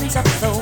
feelings of the